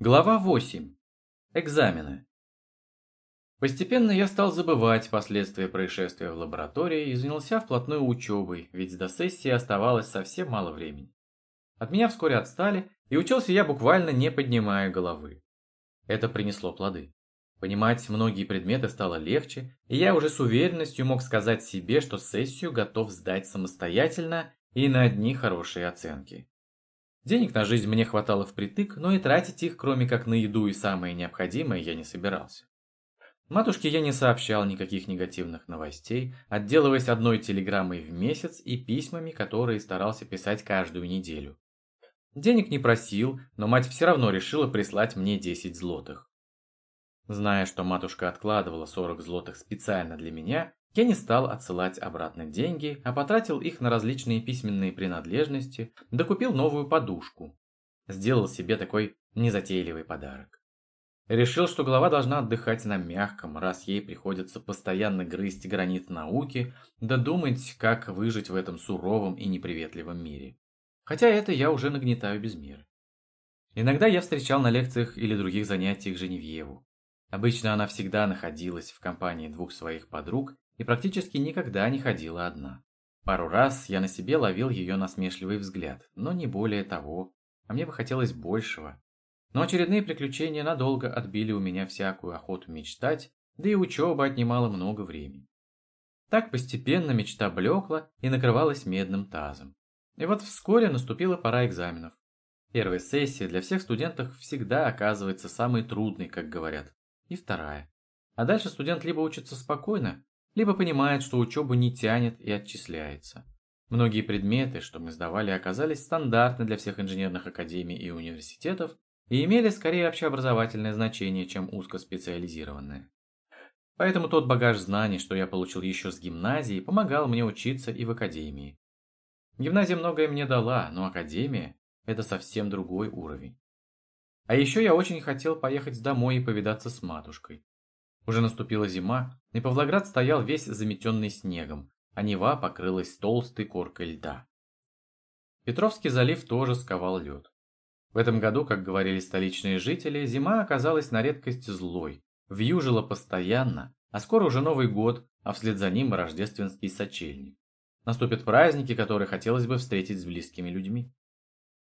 Глава 8. Экзамены. Постепенно я стал забывать последствия происшествия в лаборатории и занялся вплотную учебой, ведь до сессии оставалось совсем мало времени. От меня вскоре отстали, и учился я буквально не поднимая головы. Это принесло плоды. Понимать многие предметы стало легче, и я уже с уверенностью мог сказать себе, что сессию готов сдать самостоятельно и на одни хорошие оценки. Денег на жизнь мне хватало впритык, но и тратить их, кроме как на еду и самое необходимое, я не собирался. Матушке я не сообщал никаких негативных новостей, отделываясь одной телеграммой в месяц и письмами, которые старался писать каждую неделю. Денег не просил, но мать все равно решила прислать мне 10 злотых. Зная, что матушка откладывала 40 злотых специально для меня, я не стал отсылать обратно деньги, а потратил их на различные письменные принадлежности, докупил новую подушку. Сделал себе такой незатейливый подарок. Решил, что голова должна отдыхать на мягком, раз ей приходится постоянно грызть гранит науки, да думать, как выжить в этом суровом и неприветливом мире. Хотя это я уже нагнетаю без меры. Иногда я встречал на лекциях или других занятиях Женевьеву. Обычно она всегда находилась в компании двух своих подруг и практически никогда не ходила одна. Пару раз я на себе ловил ее насмешливый взгляд, но не более того, а мне бы хотелось большего. Но очередные приключения надолго отбили у меня всякую охоту мечтать, да и учеба отнимала много времени. Так постепенно мечта блекла и накрывалась медным тазом. И вот вскоре наступила пора экзаменов. Первая сессия для всех студентов всегда оказывается самой трудной, как говорят, и вторая. А дальше студент либо учится спокойно, либо понимает, что учебу не тянет и отчисляется. Многие предметы, что мы сдавали, оказались стандартны для всех инженерных академий и университетов и имели скорее общеобразовательное значение, чем узкоспециализированное. Поэтому тот багаж знаний, что я получил еще с гимназии, помогал мне учиться и в академии. Гимназия многое мне дала, но академия – это совсем другой уровень. А еще я очень хотел поехать домой и повидаться с матушкой. Уже наступила зима, и Павлоград стоял весь заметенный снегом, а Нева покрылась толстой коркой льда. Петровский залив тоже сковал лед. В этом году, как говорили столичные жители, зима оказалась на редкость злой, вьюжила постоянно, а скоро уже Новый год, а вслед за ним рождественский сочельник. Наступят праздники, которые хотелось бы встретить с близкими людьми.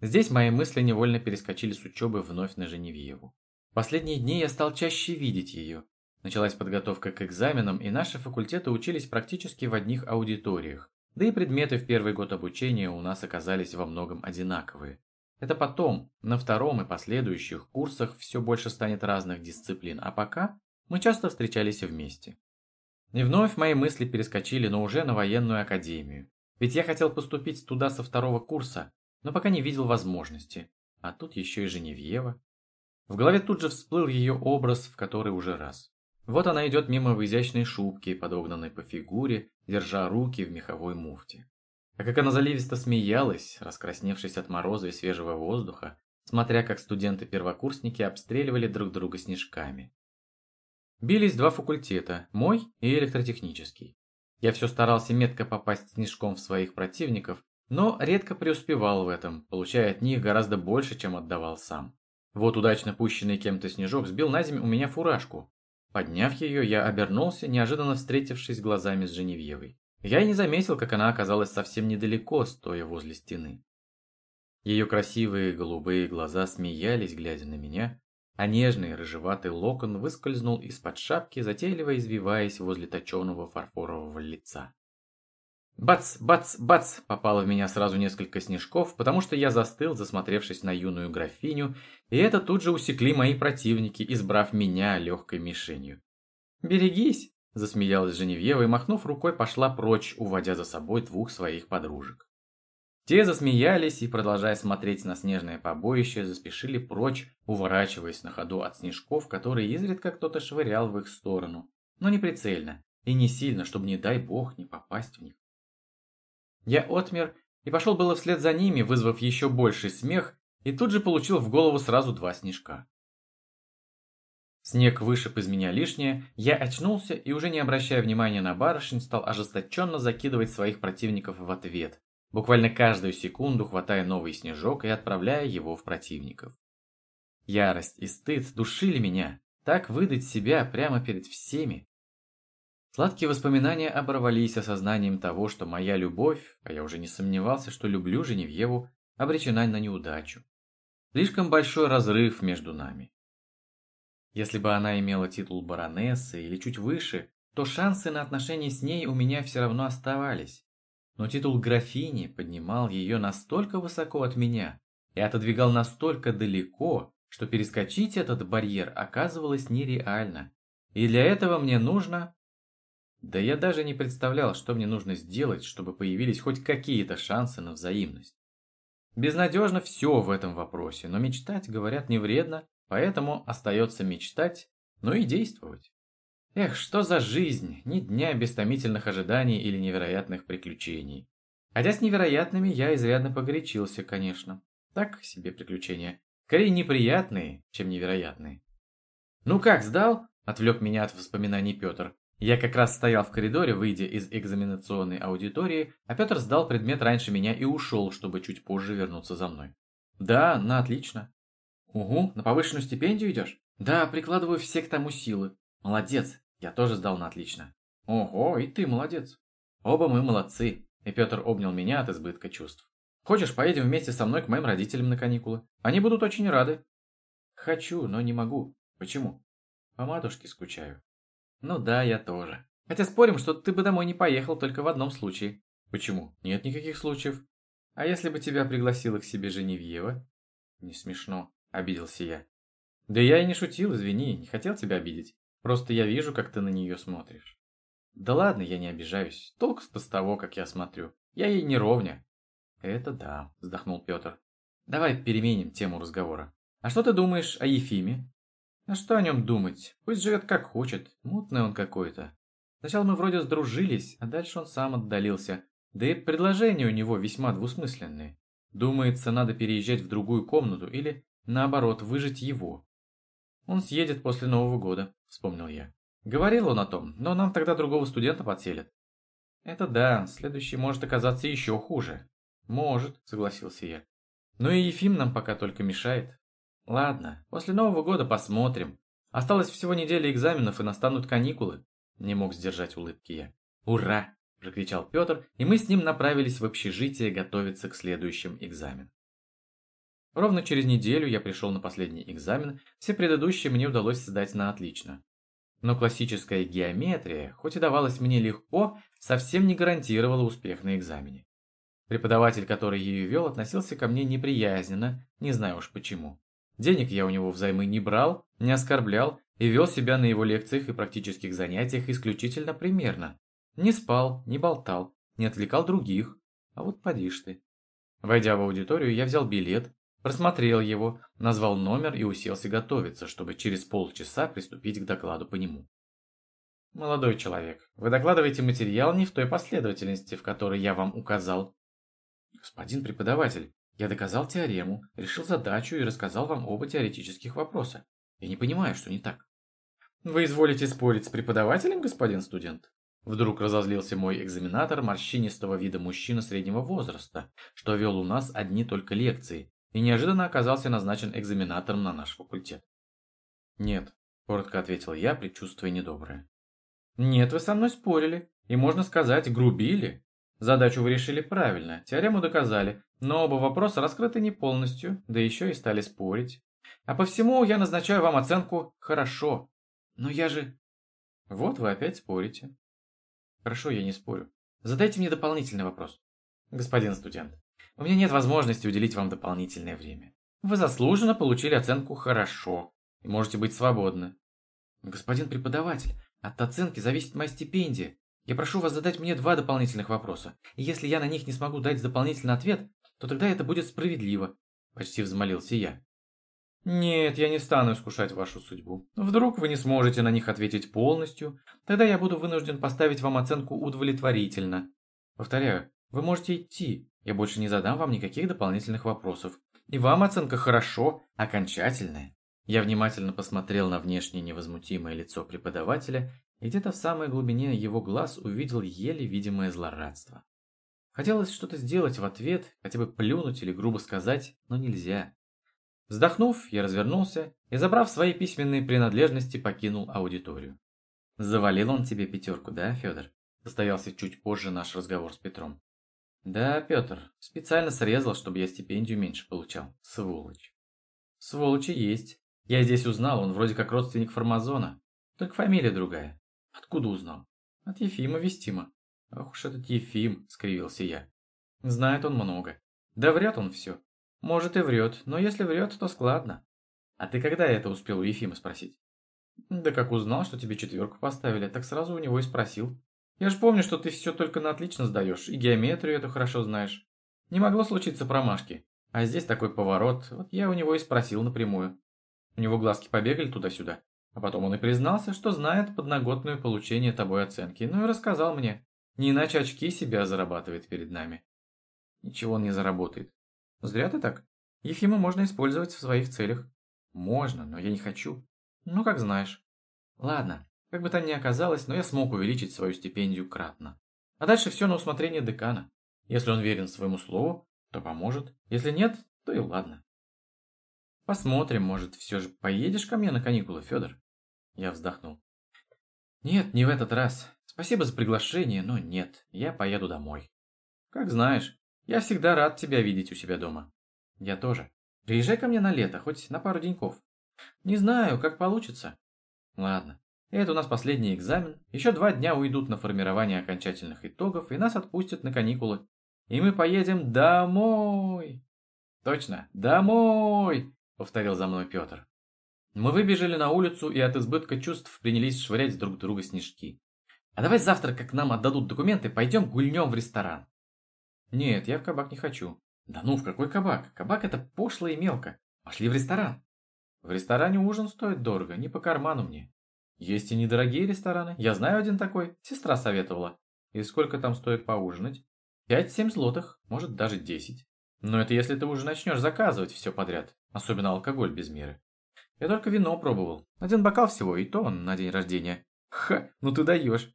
Здесь мои мысли невольно перескочили с учебы вновь на Женевьеву. Последние дни я стал чаще видеть ее, Началась подготовка к экзаменам, и наши факультеты учились практически в одних аудиториях. Да и предметы в первый год обучения у нас оказались во многом одинаковые. Это потом, на втором и последующих курсах все больше станет разных дисциплин, а пока мы часто встречались вместе. И вновь мои мысли перескочили, но уже на военную академию. Ведь я хотел поступить туда со второго курса, но пока не видел возможности. А тут еще и Женевьева. В голове тут же всплыл ее образ, в который уже раз. Вот она идет мимо в изящной шубке, подогнанной по фигуре, держа руки в меховой муфте. А как она заливисто смеялась, раскрасневшись от мороза и свежего воздуха, смотря как студенты-первокурсники обстреливали друг друга снежками. Бились два факультета, мой и электротехнический. Я все старался метко попасть снежком в своих противников, но редко преуспевал в этом, получая от них гораздо больше, чем отдавал сам. Вот удачно пущенный кем-то снежок сбил на землю у меня фуражку, Подняв ее, я обернулся, неожиданно встретившись глазами с Женевьевой. Я и не заметил, как она оказалась совсем недалеко, стоя возле стены. Ее красивые голубые глаза смеялись, глядя на меня, а нежный рыжеватый локон выскользнул из-под шапки, затейливо извиваясь возле точеного фарфорового лица. Бац, бац, бац! Попало в меня сразу несколько снежков, потому что я застыл, засмотревшись на юную графиню, и это тут же усекли мои противники, избрав меня легкой мишенью. «Берегись!» – засмеялась Женевьева и, махнув рукой, пошла прочь, уводя за собой двух своих подружек. Те засмеялись и, продолжая смотреть на снежное побоище, заспешили прочь, уворачиваясь на ходу от снежков, которые изредка кто-то швырял в их сторону, но не прицельно и не сильно, чтобы, не дай бог, не попасть в них. Я отмер и пошел было вслед за ними, вызвав еще больший смех, и тут же получил в голову сразу два снежка. Снег вышиб из меня лишнее, я очнулся и уже не обращая внимания на барышень, стал ожесточенно закидывать своих противников в ответ, буквально каждую секунду хватая новый снежок и отправляя его в противников. Ярость и стыд душили меня. Так выдать себя прямо перед всеми. Сладкие воспоминания оборвались осознанием того, что моя любовь, а я уже не сомневался, что люблю Женевьеву, обречена на неудачу. Слишком большой разрыв между нами. Если бы она имела титул баронессы или чуть выше, то шансы на отношения с ней у меня все равно оставались. Но титул графини поднимал ее настолько высоко от меня и отодвигал настолько далеко, что перескочить этот барьер оказывалось нереально. И для этого мне нужно... Да я даже не представлял, что мне нужно сделать, чтобы появились хоть какие-то шансы на взаимность. Безнадежно все в этом вопросе, но мечтать, говорят, не вредно, поэтому остается мечтать, но и действовать. Эх, что за жизнь, ни дня без томительных ожиданий или невероятных приключений. Хотя с невероятными я изрядно погорячился, конечно. Так себе приключения. Скорее неприятные, чем невероятные. «Ну как, сдал?» – отвлек меня от воспоминаний Петр. Я как раз стоял в коридоре, выйдя из экзаменационной аудитории, а Петр сдал предмет раньше меня и ушел, чтобы чуть позже вернуться за мной. «Да, на отлично». «Угу, на повышенную стипендию идешь?» «Да, прикладываю все к тому силы». «Молодец, я тоже сдал на отлично». «Ого, и ты молодец». «Оба мы молодцы», и Петр обнял меня от избытка чувств. Хочешь, поедем вместе со мной к моим родителям на каникулы? Они будут очень рады. Хочу, но не могу. Почему? По матушке скучаю. Ну да, я тоже. Хотя спорим, что ты бы домой не поехал только в одном случае. Почему? Нет никаких случаев. А если бы тебя пригласила к себе Женевьева? Не смешно, обиделся я. Да я и не шутил, извини, не хотел тебя обидеть. Просто я вижу, как ты на нее смотришь. Да ладно, я не обижаюсь. Толк-то с того, как я смотрю. Я ей не ровня. «Это да», – вздохнул Петр. «Давай переменим тему разговора. А что ты думаешь о Ефиме?» «А что о нем думать? Пусть живет как хочет. Мутный он какой-то. Сначала мы вроде сдружились, а дальше он сам отдалился. Да и предложения у него весьма двусмысленные. Думается, надо переезжать в другую комнату или, наоборот, выжить его. Он съедет после Нового года», – вспомнил я. Говорил он о том, но нам тогда другого студента подселят. Это да, следующий может оказаться еще хуже. «Может», — согласился я. «Но и Ефим нам пока только мешает». «Ладно, после Нового года посмотрим. Осталось всего неделя экзаменов и настанут каникулы». Не мог сдержать улыбки я. «Ура!» – прокричал Петр, и мы с ним направились в общежитие готовиться к следующим экзаменам. Ровно через неделю я пришел на последний экзамен, все предыдущие мне удалось сдать на отлично. Но классическая геометрия, хоть и давалась мне легко, совсем не гарантировала успех на экзамене. Преподаватель, который ее вел, относился ко мне неприязненно, не знаю уж почему. Денег я у него взаймы не брал, не оскорблял и вел себя на его лекциях и практических занятиях исключительно примерно. Не спал, не болтал, не отвлекал других. А вот поди ты. Войдя в аудиторию, я взял билет, просмотрел его, назвал номер и уселся готовиться, чтобы через полчаса приступить к докладу по нему. «Молодой человек, вы докладываете материал не в той последовательности, в которой я вам указал», Господин преподаватель, я доказал теорему, решил задачу и рассказал вам оба теоретических вопроса. Я не понимаю, что не так. Вы изволите спорить с преподавателем, господин студент? Вдруг разозлился мой экзаменатор, морщинистого вида мужчина среднего возраста, что вел у нас одни только лекции, и неожиданно оказался назначен экзаменатором на наш факультет. «Нет», – коротко ответил я, предчувствуя недоброе. «Нет, вы со мной спорили, и, можно сказать, грубили. Задачу вы решили правильно, теорему доказали, но оба вопроса раскрыты не полностью, да еще и стали спорить. А по всему я назначаю вам оценку «хорошо». Но я же... Вот вы опять спорите. Хорошо, я не спорю. Задайте мне дополнительный вопрос. Господин студент, у меня нет возможности уделить вам дополнительное время. Вы заслуженно получили оценку «хорошо» и можете быть свободны. Господин преподаватель, от оценки зависит моя стипендия. Я прошу вас задать мне два дополнительных вопроса, и если я на них не смогу дать дополнительный ответ, то тогда это будет справедливо», – почти взмолился я. «Нет, я не стану искушать вашу судьбу. Вдруг вы не сможете на них ответить полностью, тогда я буду вынужден поставить вам оценку удовлетворительно. Повторяю, вы можете идти, я больше не задам вам никаких дополнительных вопросов. И вам оценка хорошо, окончательная». Я внимательно посмотрел на внешне невозмутимое лицо преподавателя и где-то в самой глубине его глаз увидел еле видимое злорадство. Хотелось что-то сделать в ответ, хотя бы плюнуть или грубо сказать, но нельзя. Вздохнув, я развернулся и, забрав свои письменные принадлежности, покинул аудиторию. Завалил он тебе пятерку, да, Федор? Состоялся чуть позже наш разговор с Петром. Да, Петр, специально срезал, чтобы я стипендию меньше получал. Сволочь. Сволочи есть. Я здесь узнал, он вроде как родственник Формазона. Только фамилия другая. Откуда узнал? От Ефима Вестима. Ох уж этот Ефим, скривился я. Знает он много. Да врет он все. Может и врет, но если врет, то складно. А ты когда это успел у Ефима спросить? Да как узнал, что тебе четверку поставили, так сразу у него и спросил. Я же помню, что ты все только на отлично сдаешь, и геометрию эту хорошо знаешь. Не могло случиться промашки. А здесь такой поворот, вот я у него и спросил напрямую. У него глазки побегали туда-сюда. А потом он и признался, что знает подноготное получение тобой оценки, ну и рассказал мне. Не иначе очки себя зарабатывает перед нами. Ничего он не заработает. Зря ты так. Ефима можно использовать в своих целях. Можно, но я не хочу. Ну, как знаешь. Ладно, как бы там ни оказалось, но я смог увеличить свою стипендию кратно. А дальше все на усмотрение декана. Если он верен своему слову, то поможет. Если нет, то и ладно. Посмотрим, может, все же поедешь ко мне на каникулы, Федор? Я вздохнул. Нет, не в этот раз. Спасибо за приглашение, но нет, я поеду домой. Как знаешь. Я всегда рад тебя видеть у себя дома. Я тоже. Приезжай ко мне на лето, хоть на пару деньков. Не знаю, как получится. Ладно. Это у нас последний экзамен. Еще два дня уйдут на формирование окончательных итогов, и нас отпустят на каникулы. И мы поедем домой. Точно, домой, повторил за мной Петр. Мы выбежали на улицу и от избытка чувств принялись швырять друг друга снежки. А давай завтра, как нам отдадут документы, пойдем гульнем в ресторан. Нет, я в кабак не хочу. Да ну, в какой кабак? Кабак это пошло и мелко. Пошли в ресторан. В ресторане ужин стоит дорого, не по карману мне. Есть и недорогие рестораны. Я знаю один такой, сестра советовала. И сколько там стоит поужинать? Пять-семь злотых, может даже десять. Но это если ты уже начнешь заказывать все подряд, особенно алкоголь без меры. Я только вино пробовал. Один бокал всего, и то он на день рождения. Ха, ну ты даешь.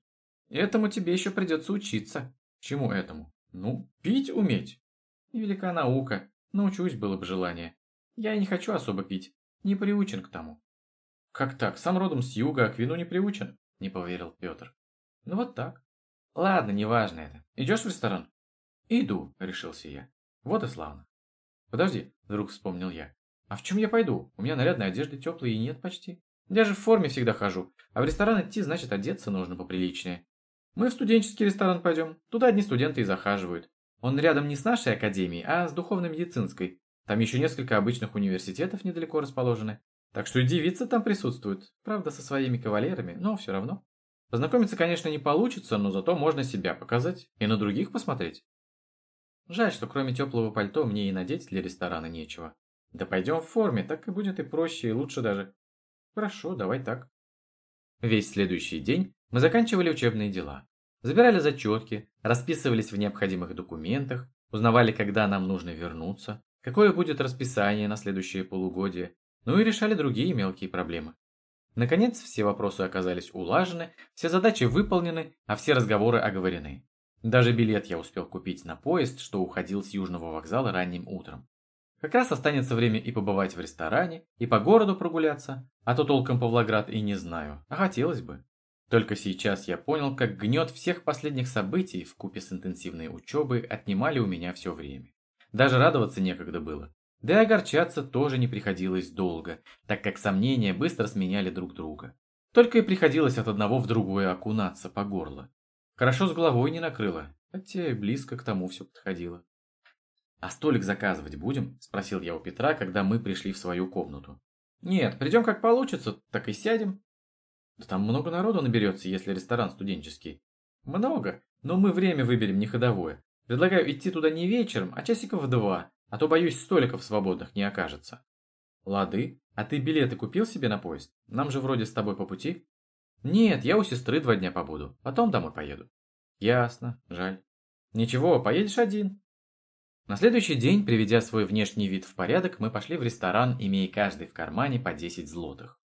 Этому тебе еще придется учиться. Чему этому? Ну, пить уметь. Невелика наука. Научусь было бы желание. Я и не хочу особо пить. Не приучен к тому. Как так? Сам родом с юга, а к вину не приучен? Не поверил Петр. Ну вот так. Ладно, неважно это. Идешь в ресторан? Иду, решился я. Вот и славно. Подожди, вдруг вспомнил я. А в чем я пойду? У меня нарядной одежды теплой и нет почти. Я же в форме всегда хожу. А в ресторан идти, значит, одеться нужно поприличнее. Мы в студенческий ресторан пойдем. Туда одни студенты и захаживают. Он рядом не с нашей академией, а с духовно-медицинской. Там еще несколько обычных университетов недалеко расположены. Так что и девицы там присутствуют. Правда, со своими кавалерами, но все равно. Познакомиться, конечно, не получится, но зато можно себя показать и на других посмотреть. Жаль, что кроме теплого пальто мне и надеть для ресторана нечего. Да пойдем в форме, так и будет и проще, и лучше даже. Хорошо, давай так. Весь следующий день мы заканчивали учебные дела. Забирали зачетки, расписывались в необходимых документах, узнавали, когда нам нужно вернуться, какое будет расписание на следующее полугодие, ну и решали другие мелкие проблемы. Наконец, все вопросы оказались улажены, все задачи выполнены, а все разговоры оговорены. Даже билет я успел купить на поезд, что уходил с Южного вокзала ранним утром. Как раз останется время и побывать в ресторане, и по городу прогуляться, а то толком Павлоград и не знаю, а хотелось бы. Только сейчас я понял, как гнет всех последних событий в купе с интенсивной учебой отнимали у меня все время. Даже радоваться некогда было. Да и огорчаться тоже не приходилось долго, так как сомнения быстро сменяли друг друга. Только и приходилось от одного в другое окунаться по горло. Хорошо с головой не накрыло, хотя и близко к тому все подходило. «А столик заказывать будем?» – спросил я у Петра, когда мы пришли в свою комнату. «Нет, придем как получится, так и сядем». «Да там много народу наберется, если ресторан студенческий». «Много, но мы время выберем не ходовое. Предлагаю идти туда не вечером, а часиков в два, а то, боюсь, столиков свободных не окажется». «Лады, а ты билеты купил себе на поезд? Нам же вроде с тобой по пути». «Нет, я у сестры два дня побуду, потом домой поеду». «Ясно, жаль». «Ничего, поедешь один, на следующий день, приведя свой внешний вид в порядок, мы пошли в ресторан, имея каждый в кармане по 10 злотых.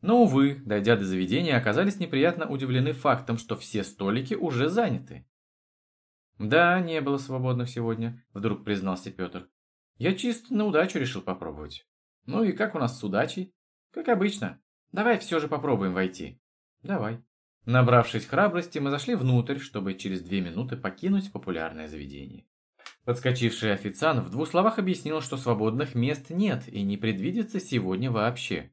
Но, увы, дойдя до заведения, оказались неприятно удивлены фактом, что все столики уже заняты. «Да, не было свободных сегодня», – вдруг признался Петр. «Я чисто на удачу решил попробовать». Ну и как у нас с удачей? Как обычно. Давай все же попробуем войти. Давай. Набравшись храбрости, мы зашли внутрь, чтобы через две минуты покинуть популярное заведение. Подскочивший официант в двух словах объяснил, что свободных мест нет и не предвидится сегодня вообще.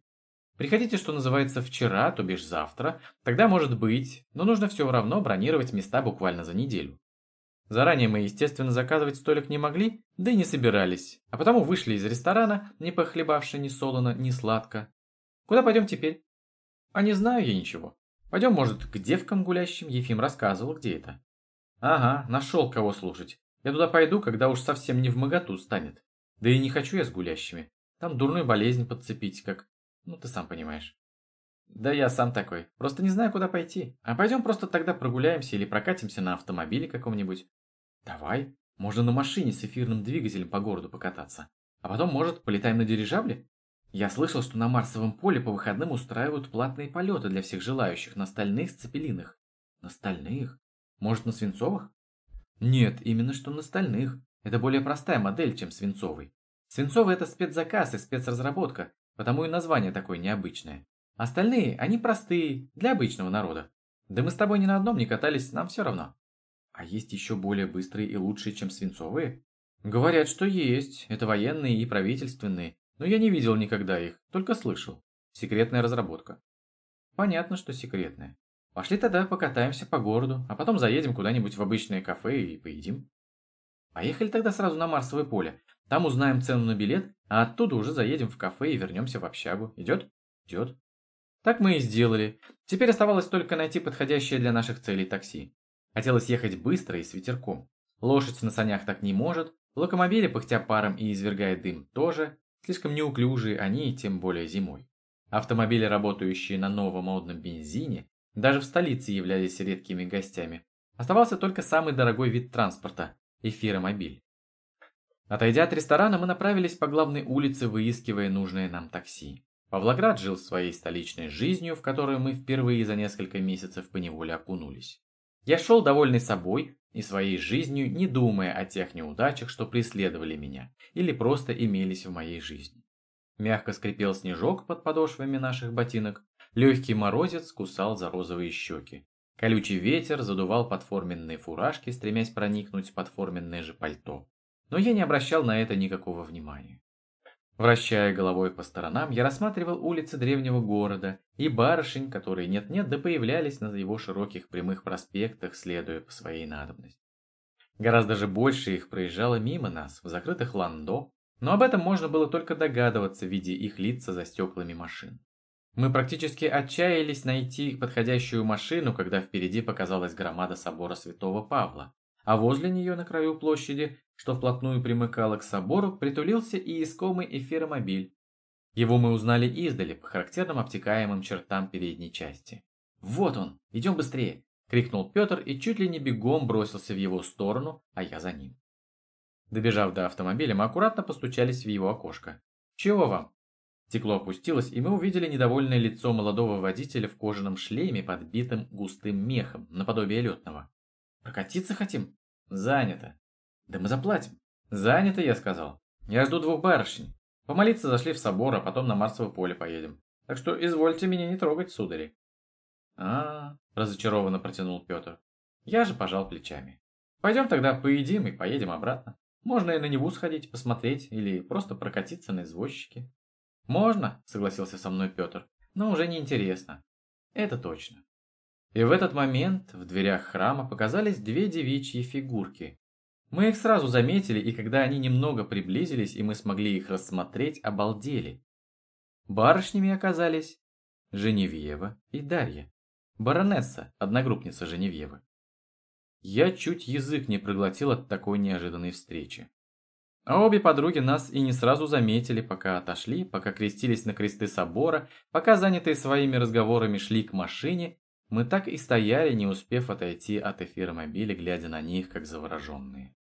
Приходите, что называется, вчера, то бишь завтра, тогда может быть, но нужно все равно бронировать места буквально за неделю. Заранее мы, естественно, заказывать столик не могли, да и не собирались, а потому вышли из ресторана, не похлебавши ни солоно, ни сладко. Куда пойдем теперь? А не знаю я ничего. Пойдем, может, к девкам гулящим, Ефим рассказывал, где это. Ага, нашел кого слушать. Я туда пойду, когда уж совсем не в моготу станет. Да и не хочу я с гулящими. Там дурную болезнь подцепить, как... Ну, ты сам понимаешь. Да я сам такой. Просто не знаю, куда пойти. А пойдем просто тогда прогуляемся или прокатимся на автомобиле каком-нибудь. Давай. Можно на машине с эфирным двигателем по городу покататься. А потом, может, полетаем на дирижабле? Я слышал, что на Марсовом поле по выходным устраивают платные полеты для всех желающих на стальных цепелинах. На стальных? Может, на свинцовых? Нет, именно что на стальных. Это более простая модель, чем свинцовый. Свинцовый – это спецзаказ и спецразработка, потому и название такое необычное. Остальные, они простые, для обычного народа. Да мы с тобой ни на одном не катались, нам все равно. А есть еще более быстрые и лучшие, чем свинцовые? Говорят, что есть. Это военные и правительственные. Но я не видел никогда их, только слышал. Секретная разработка. Понятно, что секретная. Пошли тогда покатаемся по городу, а потом заедем куда-нибудь в обычное кафе и поедим. Поехали тогда сразу на Марсовое поле. Там узнаем цену на билет, а оттуда уже заедем в кафе и вернемся в общагу. Идет? Идет. Так мы и сделали. Теперь оставалось только найти подходящее для наших целей такси. Хотелось ехать быстро и с ветерком. Лошадь на санях так не может, локомобили, пыхтя паром и извергая дым, тоже. Слишком неуклюжие они, тем более зимой. Автомобили, работающие на новомодном бензине, даже в столице являлись редкими гостями. Оставался только самый дорогой вид транспорта – эфиромобиль. Отойдя от ресторана, мы направились по главной улице, выискивая нужное нам такси. Павлоград жил своей столичной жизнью, в которую мы впервые за несколько месяцев поневоле окунулись. Я шел довольный собой и своей жизнью, не думая о тех неудачах, что преследовали меня или просто имелись в моей жизни. Мягко скрипел снежок под подошвами наших ботинок, Легкий морозец кусал за розовые щеки. Колючий ветер задувал под форменные фуражки, стремясь проникнуть под форменное же пальто. Но я не обращал на это никакого внимания. Вращая головой по сторонам, я рассматривал улицы древнего города и барышень, которые нет-нет да появлялись на его широких прямых проспектах, следуя по своей надобности. Гораздо же больше их проезжало мимо нас, в закрытых ландо, но об этом можно было только догадываться, видя их лица за стеклами машин. Мы практически отчаялись найти подходящую машину, когда впереди показалась громада собора Святого Павла, а возле нее на краю площади, что вплотную примыкало к собору, притулился и искомый эфиромобиль. Его мы узнали издали по характерным обтекаемым чертам передней части. «Вот он! Идем быстрее!» — крикнул Петр и чуть ли не бегом бросился в его сторону, а я за ним. Добежав до автомобиля, мы аккуратно постучались в его окошко. «Чего вам?» Стекло опустилось, и мы увидели недовольное лицо молодого водителя в кожаном шлеме, подбитым густым мехом, наподобие летного. «Прокатиться хотим?» «Занято». «Да мы заплатим». «Занято, я сказал. Я жду двух барышень. Помолиться зашли в собор, а потом на Марсово поле поедем. Так что извольте меня не трогать, судари». А, -а, -а разочарованно протянул Петр. Я же пожал плечами. «Пойдем тогда поедим и поедем обратно. Можно и на Неву сходить, посмотреть, или просто прокатиться на извозчике». «Можно», — согласился со мной Петр, — «но уже не интересно». «Это точно». И в этот момент в дверях храма показались две девичьи фигурки. Мы их сразу заметили, и когда они немного приблизились, и мы смогли их рассмотреть, обалдели. Барышнями оказались Женевьева и Дарья. Баронесса, одногруппница Женевьевы. Я чуть язык не проглотил от такой неожиданной встречи. А обе подруги нас и не сразу заметили, пока отошли, пока крестились на кресты собора, пока занятые своими разговорами шли к машине, мы так и стояли, не успев отойти от эфиромобиля, глядя на них, как завороженные.